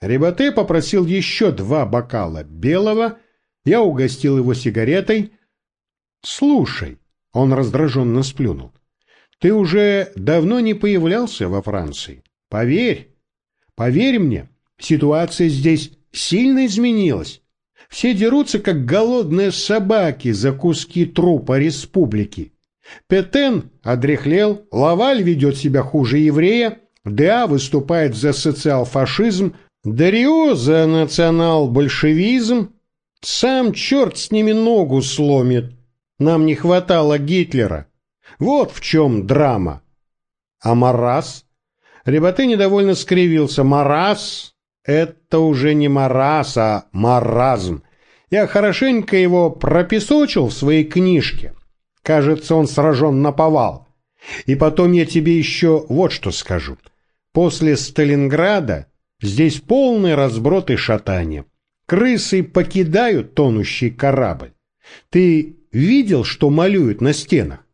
Рибате попросил еще два бокала белого, я угостил его сигаретой. «Слушай», — он раздраженно сплюнул, — «ты уже давно не появлялся во Франции. Поверь, поверь мне, ситуация здесь сильно изменилась. Все дерутся, как голодные собаки за куски трупа республики. Петен одряхлел, Лаваль ведет себя хуже еврея, Деа выступает за социал-фашизм, Дарио за национал-большевизм. Сам черт с ними ногу сломит. Нам не хватало Гитлера. Вот в чем драма. А Марас? Ребаты недовольно скривился. Марас — это уже не Марас, а маразм. Я хорошенько его пропесочил в своей книжке. Кажется, он сражен на повал. И потом я тебе еще вот что скажу. После Сталинграда здесь полный разброд и шатание. Крысы покидают тонущий корабль. Ты видел, что малюют на стенах?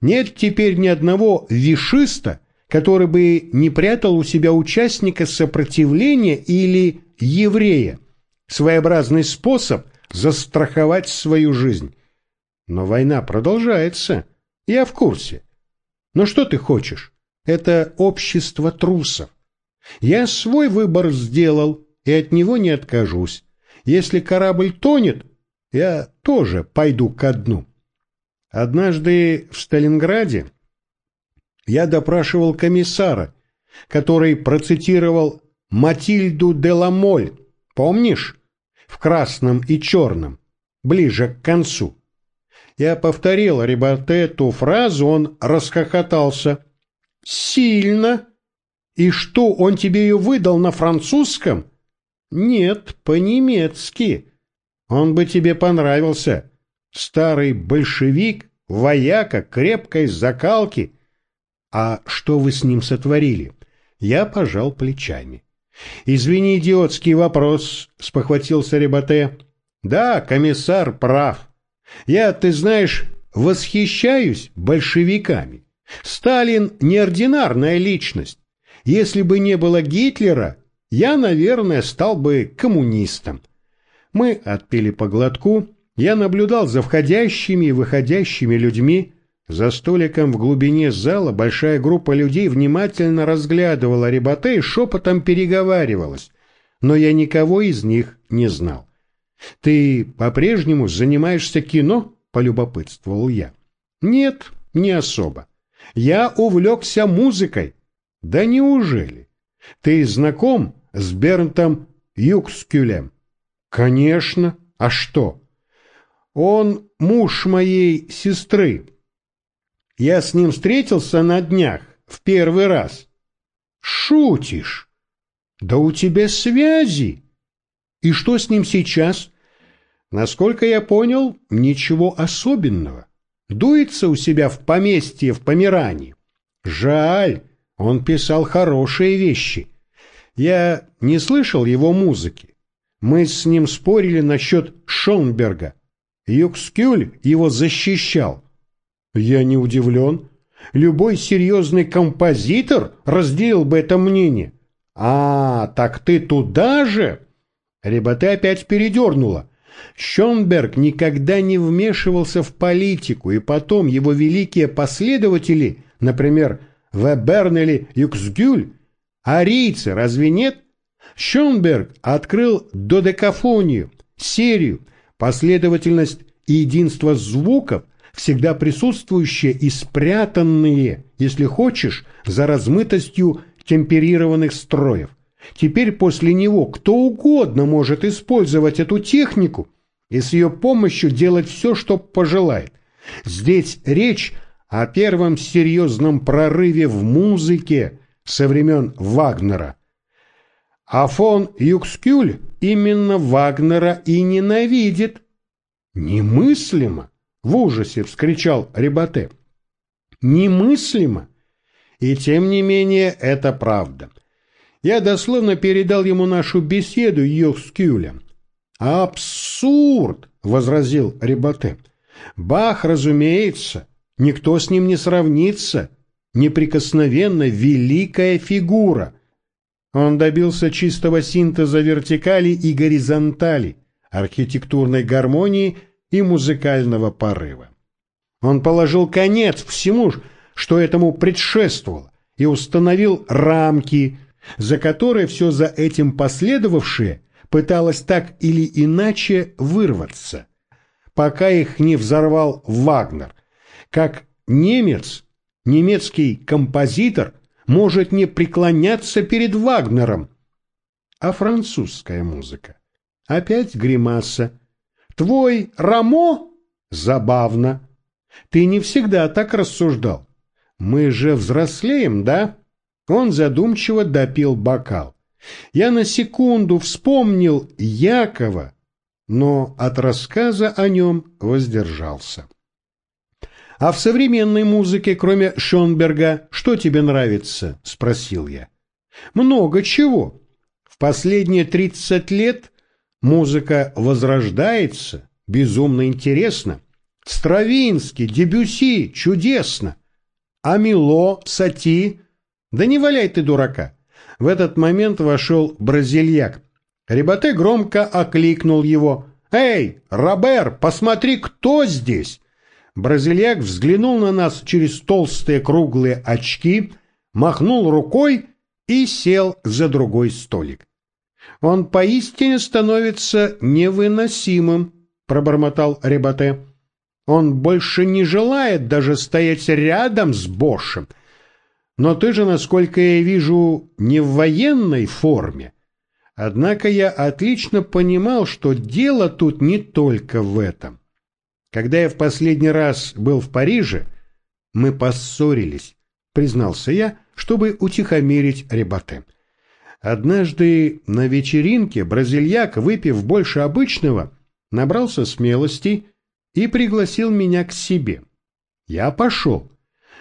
Нет теперь ни одного вишиста, который бы не прятал у себя участника сопротивления или еврея. Своеобразный способ застраховать свою жизнь. Но война продолжается. Я в курсе. Но что ты хочешь? Это общество трусов. Я свой выбор сделал и от него не откажусь. Если корабль тонет, я тоже пойду ко дну. Однажды в Сталинграде я допрашивал комиссара, который процитировал Матильду де Ламоль, помнишь, в красном и черном, ближе к концу. Я повторил Рибарте эту фразу, он расхохотался. «Сильно! И что, он тебе ее выдал на французском?» «Нет, по-немецки. Он бы тебе понравился. Старый большевик, вояка, крепкой закалки. А что вы с ним сотворили?» Я пожал плечами. «Извини, идиотский вопрос», — спохватился Рибате. «Да, комиссар прав. Я, ты знаешь, восхищаюсь большевиками. Сталин – неординарная личность. Если бы не было Гитлера, я, наверное, стал бы коммунистом. Мы отпили по глотку, я наблюдал за входящими и выходящими людьми. За столиком в глубине зала большая группа людей внимательно разглядывала Рибате и шепотом переговаривалась, но я никого из них не знал. «Ты по-прежнему занимаешься кино?» — полюбопытствовал я. «Нет, не особо. Я увлекся музыкой». «Да неужели? Ты знаком с Бернтом Юкскюлем?» «Конечно. А что?» «Он муж моей сестры. Я с ним встретился на днях, в первый раз». «Шутишь? Да у тебя связи!» И что с ним сейчас? Насколько я понял, ничего особенного. Дуется у себя в поместье в Померании. Жаль, он писал хорошие вещи. Я не слышал его музыки. Мы с ним спорили насчет Шонберга. Юкскюль его защищал. Я не удивлен. Любой серьезный композитор разделил бы это мнение. А, так ты туда же? Ребаты опять передернуло. Шонберг никогда не вмешивался в политику, и потом его великие последователи, например, Веберн или Юксгюль, арийцы, разве нет? Шонберг открыл додекафонию, серию, последовательность и единство звуков, всегда присутствующие и спрятанные, если хочешь, за размытостью темперированных строев. Теперь после него кто угодно может использовать эту технику и с ее помощью делать все, что пожелает. Здесь речь о первом серьезном прорыве в музыке со времен Вагнера. А фон Юкскюль именно Вагнера и ненавидит. «Немыслимо!» — в ужасе вскричал Рибате. «Немыслимо!» И тем не менее это правда. Я дословно передал ему нашу беседу Йохскюля. «Абсурд!» — возразил Рибате. «Бах, разумеется, никто с ним не сравнится. Неприкосновенно великая фигура. Он добился чистого синтеза вертикали и горизонтали, архитектурной гармонии и музыкального порыва. Он положил конец всему, что этому предшествовало, и установил рамки, за которые все за этим последовавшее пыталось так или иначе вырваться, пока их не взорвал Вагнер, как немец, немецкий композитор может не преклоняться перед Вагнером. А французская музыка? Опять гримаса. Твой Рамо? Забавно. Ты не всегда так рассуждал. Мы же взрослеем, да? Он задумчиво допил бокал. Я на секунду вспомнил Якова, но от рассказа о нем воздержался. «А в современной музыке, кроме Шонберга, что тебе нравится?» – спросил я. «Много чего. В последние тридцать лет музыка возрождается, безумно интересно. Стравинский, Дебюси, чудесно. А Мило, Сати, да не валяй ты дурака. В этот момент вошел бразильяк. Ребате громко окликнул его. «Эй, Робер, посмотри, кто здесь!» Бразильяк взглянул на нас через толстые круглые очки, махнул рукой и сел за другой столик. «Он поистине становится невыносимым», — пробормотал Ребате. «Он больше не желает даже стоять рядом с Бошем. Но ты же, насколько я вижу, не в военной форме». Однако я отлично понимал, что дело тут не только в этом. Когда я в последний раз был в Париже, мы поссорились, признался я, чтобы утихомирить Ребате. Однажды на вечеринке бразильяк, выпив больше обычного, набрался смелости и пригласил меня к себе. Я пошел,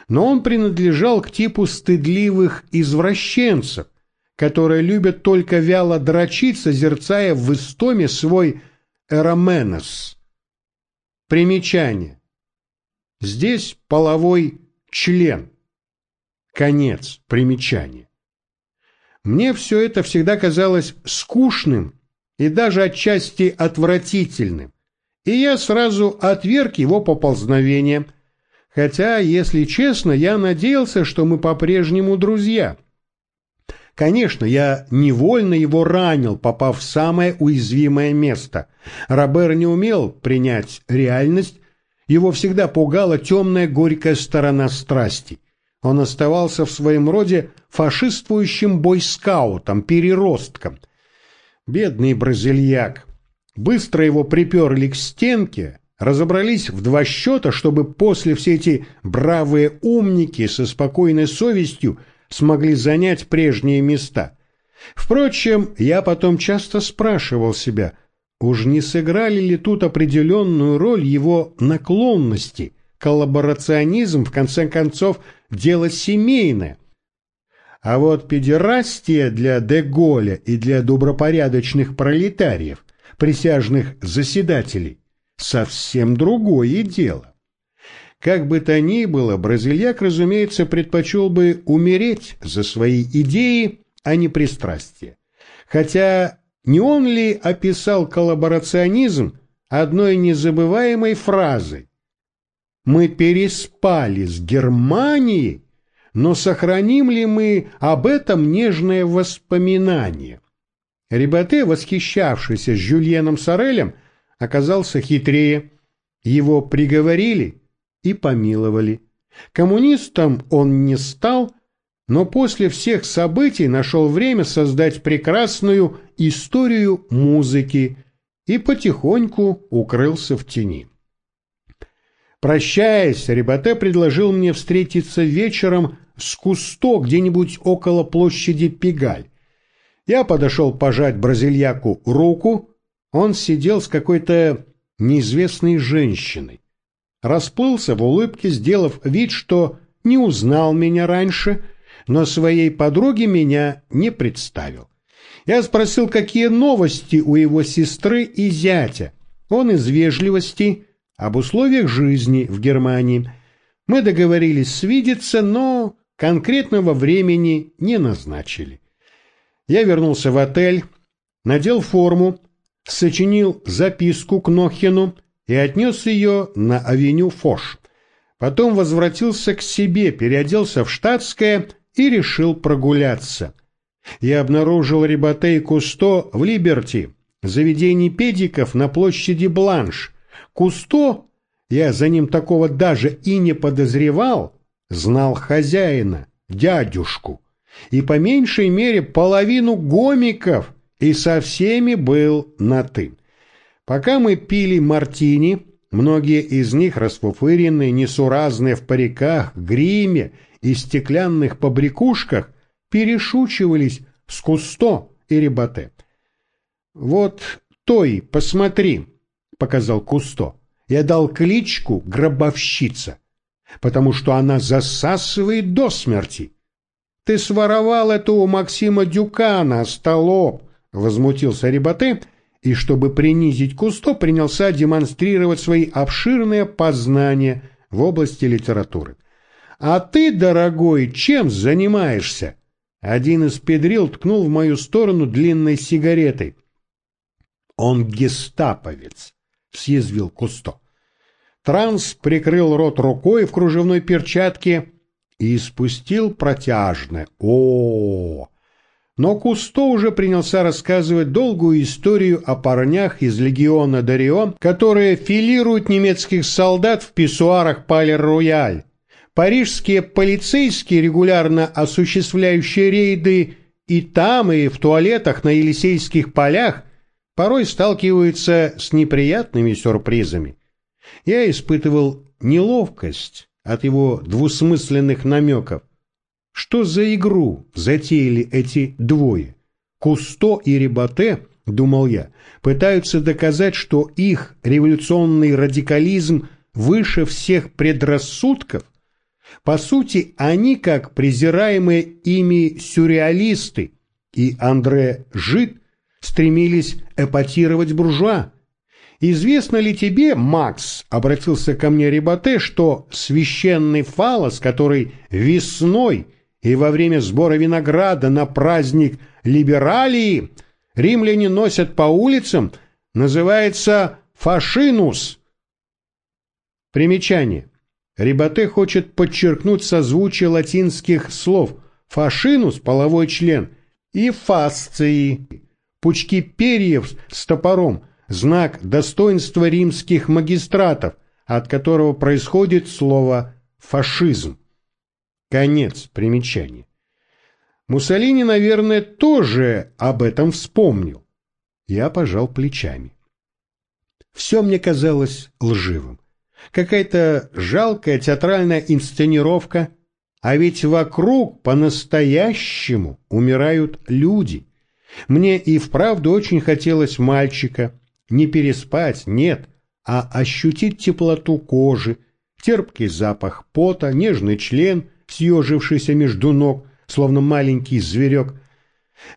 но он принадлежал к типу стыдливых извращенцев, которые любят только вяло дрочить, созерцая в истоме свой эроменос. Примечание. Здесь половой член. Конец примечания. Мне все это всегда казалось скучным и даже отчасти отвратительным, и я сразу отверг его поползновение, хотя, если честно, я надеялся, что мы по-прежнему друзья – Конечно, я невольно его ранил, попав в самое уязвимое место. Робер не умел принять реальность, его всегда пугала темная горькая сторона страсти. Он оставался в своем роде фашистующим бойскаутом, переростком. Бедный бразильяк. Быстро его приперли к стенке, разобрались в два счета, чтобы после все эти бравые умники со спокойной совестью смогли занять прежние места. Впрочем, я потом часто спрашивал себя, уж не сыграли ли тут определенную роль его наклонности, коллаборационизм, в конце концов, дело семейное. А вот педерастия для Деголя и для добропорядочных пролетариев, присяжных заседателей, совсем другое дело. Как бы то ни было, бразильяк, разумеется, предпочел бы умереть за свои идеи, а не пристрастие. Хотя не он ли описал коллаборационизм одной незабываемой фразой «Мы переспали с Германией, но сохраним ли мы об этом нежное воспоминание?» Ребате, восхищавшийся Жюльеном Сорелем, оказался хитрее. Его приговорили и помиловали. Коммунистом он не стал, но после всех событий нашел время создать прекрасную историю музыки и потихоньку укрылся в тени. Прощаясь, Ребате предложил мне встретиться вечером с Кусто где-нибудь около площади Пегаль. Я подошел пожать бразильяку руку, он сидел с какой-то неизвестной женщиной расплылся в улыбке, сделав вид, что не узнал меня раньше, но своей подруге меня не представил. Я спросил, какие новости у его сестры и зятя. Он из вежливости об условиях жизни в Германии. Мы договорились свидеться, но конкретного времени не назначили. Я вернулся в отель, надел форму, сочинил записку к Нохину и отнес ее на авеню Фош. Потом возвратился к себе, переоделся в штатское и решил прогуляться. Я обнаружил Рибате и Кусто в Либерти, заведении педиков на площади Бланш. Кусто, я за ним такого даже и не подозревал, знал хозяина, дядюшку, и по меньшей мере половину гомиков, и со всеми был на «ты». Пока мы пили мартини, многие из них расфуфыренные, несуразные в париках, гриме и стеклянных побрякушках, перешучивались с Кусто и Рибате. «Вот той, посмотри», — показал Кусто. «Я дал кличку Гробовщица, потому что она засасывает до смерти». «Ты своровал это у Максима Дюкана, столоп!» — возмутился Рибате, и, чтобы принизить Кусто, принялся демонстрировать свои обширные познания в области литературы. «А ты, дорогой, чем занимаешься?» Один из педрил ткнул в мою сторону длинной сигаретой. «Он гестаповец», — съязвил Кусто. Транс прикрыл рот рукой в кружевной перчатке и испустил протяжное о, -о, -о, Но Кусто уже принялся рассказывать долгую историю о парнях из легиона Дарион, которые филируют немецких солдат в писсуарах Палер-Рояль. Парижские полицейские, регулярно осуществляющие рейды и там, и в туалетах на Елисейских полях, порой сталкиваются с неприятными сюрпризами. Я испытывал неловкость от его двусмысленных намеков. Что за игру затеяли эти двое? Кусто и Рибате, думал я, пытаются доказать, что их революционный радикализм выше всех предрассудков? По сути, они, как презираемые ими сюрреалисты и Андре Жид, стремились эпатировать буржуа. «Известно ли тебе, Макс, — обратился ко мне Рибате, — что священный фалос, который весной и во время сбора винограда на праздник либералии римляне носят по улицам, называется фашинус?» Примечание. Рибате хочет подчеркнуть созвучие латинских слов «фашинус» – половой член и «фасции» – пучки перьев с топором – знак достоинства римских магистратов, от которого происходит слово «фашизм». Конец примечания. Муссолини, наверное, тоже об этом вспомнил. Я пожал плечами. Все мне казалось лживым. Какая-то жалкая театральная инсценировка, а ведь вокруг по-настоящему умирают люди. Мне и вправду очень хотелось мальчика, не переспать, нет, а ощутить теплоту кожи, терпкий запах пота, нежный член, съежившийся между ног, словно маленький зверек.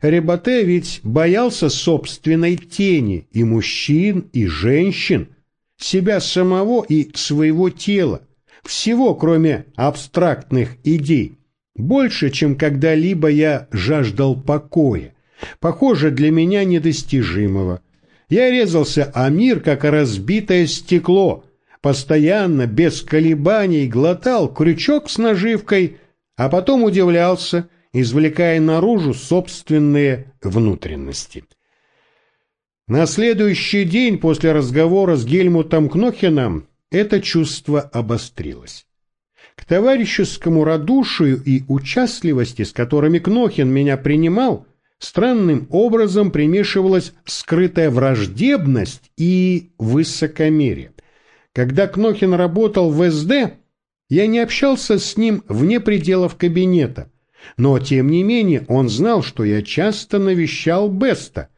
Ребате ведь боялся собственной тени и мужчин, и женщин, себя самого и своего тела, всего, кроме абстрактных идей. Больше, чем когда-либо я жаждал покоя, похоже, для меня недостижимого – я резался о мир, как разбитое стекло, постоянно, без колебаний, глотал крючок с наживкой, а потом удивлялся, извлекая наружу собственные внутренности. На следующий день после разговора с Гельмутом Кнохеном это чувство обострилось. К товарищескому радушию и участливости, с которыми Кнохин меня принимал, странным образом примешивалась скрытая враждебность и высокомерие. Когда Кнохин работал в СД, я не общался с ним вне пределов кабинета, но тем не менее он знал, что я часто навещал Беста.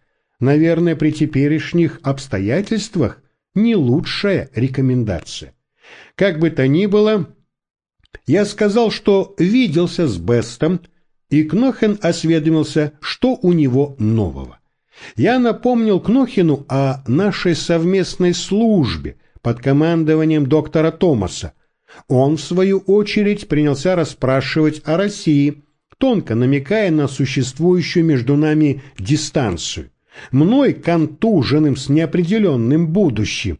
Наверное, при теперешних обстоятельствах не лучшая рекомендация. Как бы то ни было, я сказал, что виделся с Бестом, и Кнохен осведомился, что у него нового. Я напомнил Кнохину о нашей совместной службе под командованием доктора Томаса. Он, в свою очередь, принялся расспрашивать о России. тонко намекая на существующую между нами дистанцию. Мной контуженным с неопределенным будущим,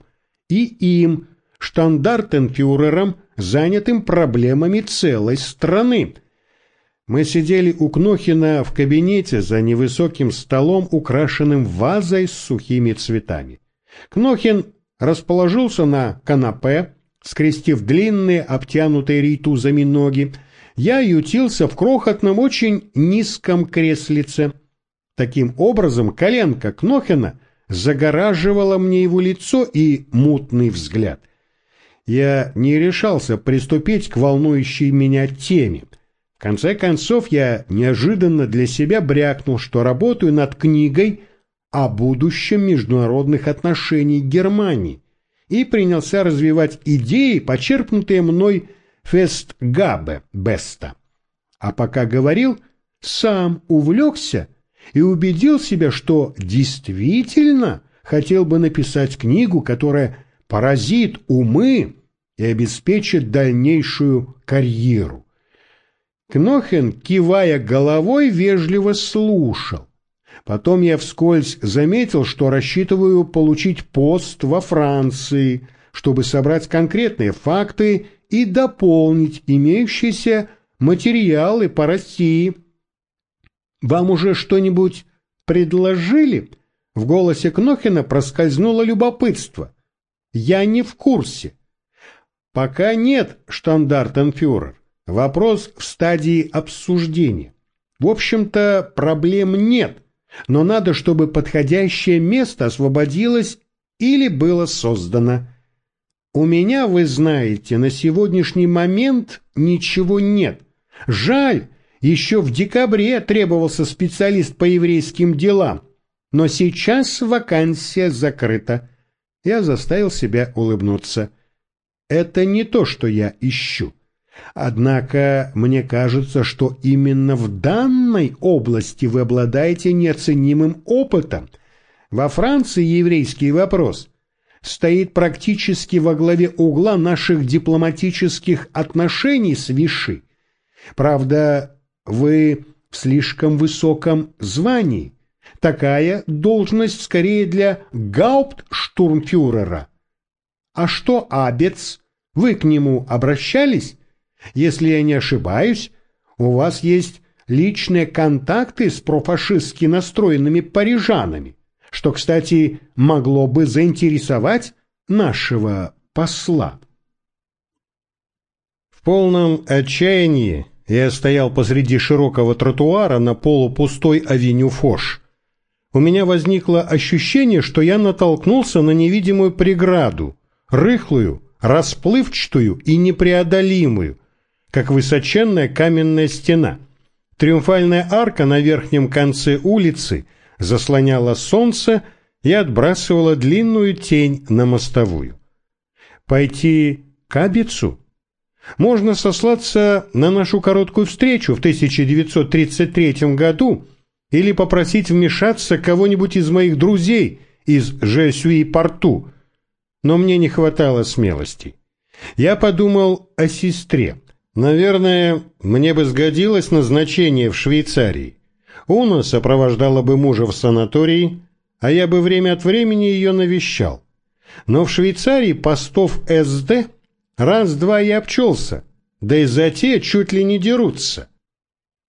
и им, штандартенфюрером, занятым проблемами целой страны. Мы сидели у Кнохина в кабинете за невысоким столом, украшенным вазой с сухими цветами. Кнохин расположился на канапе, скрестив длинные, обтянутые рейтузами ноги. Я ютился в крохотном, очень низком креслице. Таким образом, коленка Кнохина загораживала мне его лицо и мутный взгляд. Я не решался приступить к волнующей меня теме. В конце концов, я неожиданно для себя брякнул, что работаю над книгой о будущем международных отношений Германии и принялся развивать идеи, почерпнутые мной Фестгабе Беста. А пока говорил, сам увлекся и убедил себя, что действительно хотел бы написать книгу, которая поразит умы и обеспечит дальнейшую карьеру. Кнохен, кивая головой, вежливо слушал. Потом я вскользь заметил, что рассчитываю получить пост во Франции, чтобы собрать конкретные факты и дополнить имеющиеся материалы по России. «Вам уже что-нибудь предложили?» В голосе Кнохина проскользнуло любопытство. «Я не в курсе». «Пока нет, штандартенфюрер. Вопрос в стадии обсуждения. В общем-то, проблем нет, но надо, чтобы подходящее место освободилось или было создано. У меня, вы знаете, на сегодняшний момент ничего нет. Жаль, еще в декабре требовался специалист по еврейским делам, но сейчас вакансия закрыта. Я заставил себя улыбнуться. Это не то, что я ищу. Однако мне кажется, что именно в данной области вы обладаете неоценимым опытом. Во Франции еврейский вопрос стоит практически во главе угла наших дипломатических отношений с Виши. Правда, вы в слишком высоком звании. Такая должность скорее для гауптштурмфюрера. А что Абец? Вы к нему обращались? Если я не ошибаюсь, у вас есть личные контакты с профашистски настроенными парижанами, что, кстати, могло бы заинтересовать нашего посла. В полном отчаянии я стоял посреди широкого тротуара на полупустой авеню Фош. У меня возникло ощущение, что я натолкнулся на невидимую преграду, рыхлую, расплывчатую и непреодолимую, как высоченная каменная стена. Триумфальная арка на верхнем конце улицы заслоняла солнце и отбрасывала длинную тень на мостовую. Пойти к Абицу? Можно сослаться на нашу короткую встречу в 1933 году или попросить вмешаться кого-нибудь из моих друзей из Жесюи-Порту, но мне не хватало смелости. Я подумал о сестре. Наверное, мне бы сгодилось назначение в Швейцарии. Уна сопровождала бы мужа в санатории, а я бы время от времени ее навещал. Но в Швейцарии постов СД раз-два и обчелся, да и за те чуть ли не дерутся.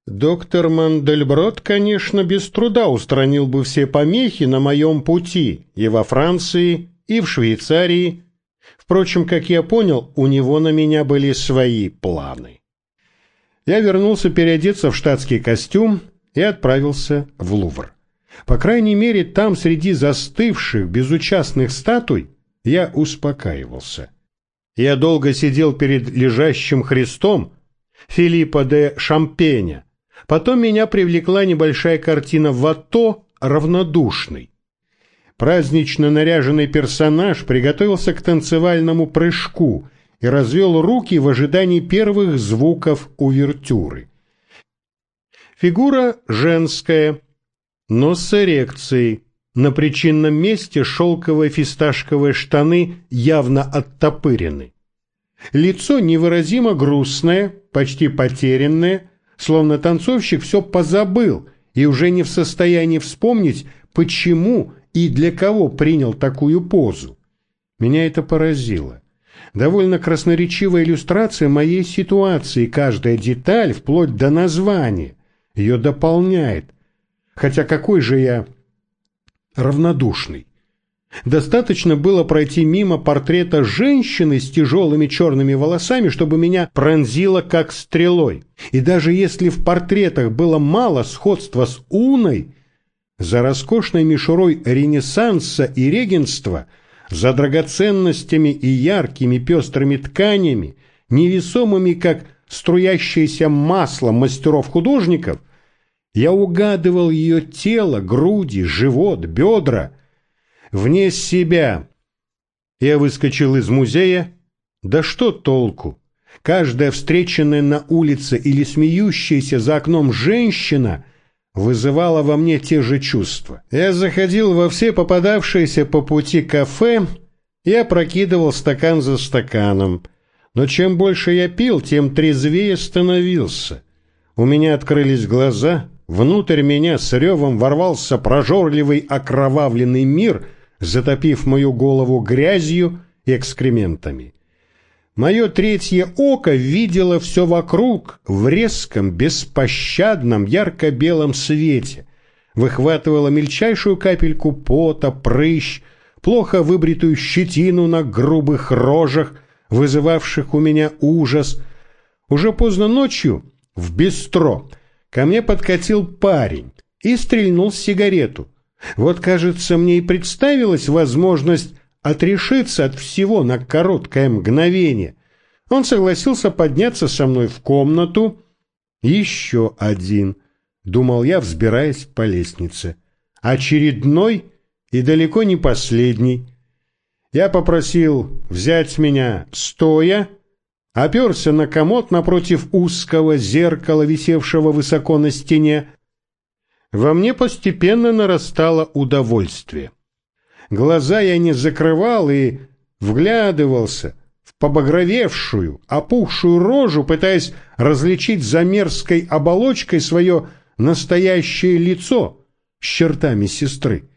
Доктор Мандельброд, конечно, без труда устранил бы все помехи на моем пути и во Франции, и в Швейцарии, Впрочем, как я понял, у него на меня были свои планы. Я вернулся переодеться в штатский костюм и отправился в Лувр. По крайней мере, там среди застывших, безучастных статуй я успокаивался. Я долго сидел перед лежащим Христом Филиппа де Шампеня. Потом меня привлекла небольшая картина Вато «Равнодушный». Празднично наряженный персонаж приготовился к танцевальному прыжку и развел руки в ожидании первых звуков увертюры. Фигура женская, но с эрекцией. На причинном месте шелковые фисташковые штаны явно оттопырены. Лицо невыразимо грустное, почти потерянное, словно танцовщик все позабыл и уже не в состоянии вспомнить, почему и для кого принял такую позу. Меня это поразило. Довольно красноречивая иллюстрация моей ситуации, каждая деталь, вплоть до названия, ее дополняет. Хотя какой же я равнодушный. Достаточно было пройти мимо портрета женщины с тяжелыми черными волосами, чтобы меня пронзило как стрелой. И даже если в портретах было мало сходства с Уной, за роскошной мишурой Ренессанса и регенства, за драгоценностями и яркими пестрыми тканями, невесомыми, как струящееся масло мастеров-художников, я угадывал ее тело, груди, живот, бедра — вне себя. Я выскочил из музея. Да что толку? Каждая встреченная на улице или смеющаяся за окном женщина вызывала во мне те же чувства. Я заходил во все попадавшиеся по пути кафе и опрокидывал стакан за стаканом. Но чем больше я пил, тем трезвее становился. У меня открылись глаза, внутрь меня с ревом ворвался прожорливый окровавленный мир — затопив мою голову грязью и экскрементами. Мое третье око видело все вокруг в резком, беспощадном, ярко-белом свете, выхватывало мельчайшую капельку пота, прыщ, плохо выбритую щетину на грубых рожах, вызывавших у меня ужас. Уже поздно ночью в бистро ко мне подкатил парень и стрельнул сигарету. Вот, кажется, мне и представилась возможность отрешиться от всего на короткое мгновение. Он согласился подняться со мной в комнату. Еще один, думал я, взбираясь по лестнице. Очередной и далеко не последний. Я попросил взять меня стоя, оперся на комод напротив узкого зеркала, висевшего высоко на стене, во мне постепенно нарастало удовольствие. Глаза я не закрывал и вглядывался в побагровевшую, опухшую рожу, пытаясь различить за мерзкой оболочкой свое настоящее лицо с чертами сестры.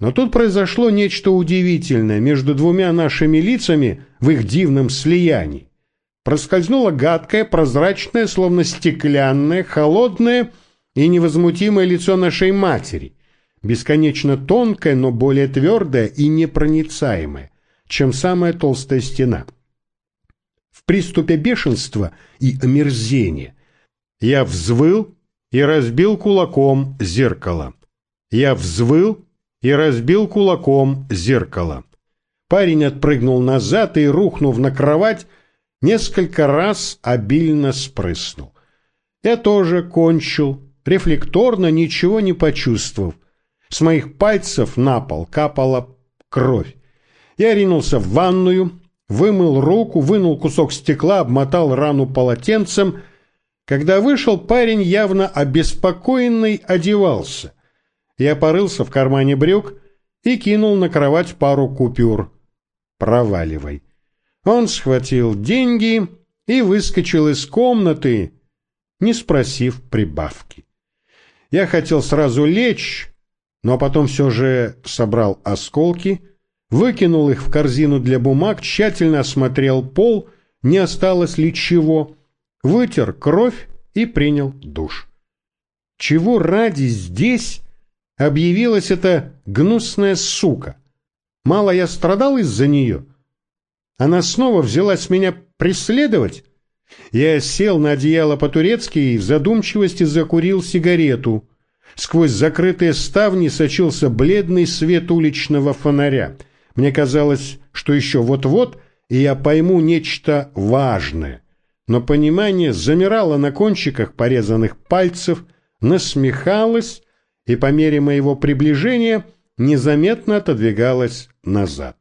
Но тут произошло нечто удивительное между двумя нашими лицами в их дивном слиянии. Проскользнула гадкая, прозрачная, словно стеклянная, холодная, и невозмутимое лицо нашей матери, бесконечно тонкое, но более твердое и непроницаемое, чем самая толстая стена. В приступе бешенства и омерзения я взвыл и разбил кулаком зеркало. Я взвыл и разбил кулаком зеркало. Парень отпрыгнул назад и, рухнув на кровать, несколько раз обильно спрыснул. Я тоже кончил, рефлекторно ничего не почувствовав. С моих пальцев на пол капала кровь. Я ринулся в ванную, вымыл руку, вынул кусок стекла, обмотал рану полотенцем. Когда вышел, парень явно обеспокоенный одевался. Я порылся в кармане брюк и кинул на кровать пару купюр. «Проваливай». Он схватил деньги и выскочил из комнаты, не спросив прибавки. Я хотел сразу лечь, но потом все же собрал осколки, выкинул их в корзину для бумаг, тщательно осмотрел пол, не осталось ли чего, вытер кровь и принял душ. Чего ради здесь объявилась эта гнусная сука? Мало я страдал из-за нее. Она снова взялась меня преследовать? Я сел на одеяло по-турецки и в задумчивости закурил сигарету. Сквозь закрытые ставни сочился бледный свет уличного фонаря. Мне казалось, что еще вот-вот, и я пойму нечто важное. Но понимание замирало на кончиках порезанных пальцев, насмехалось и по мере моего приближения незаметно отодвигалось назад.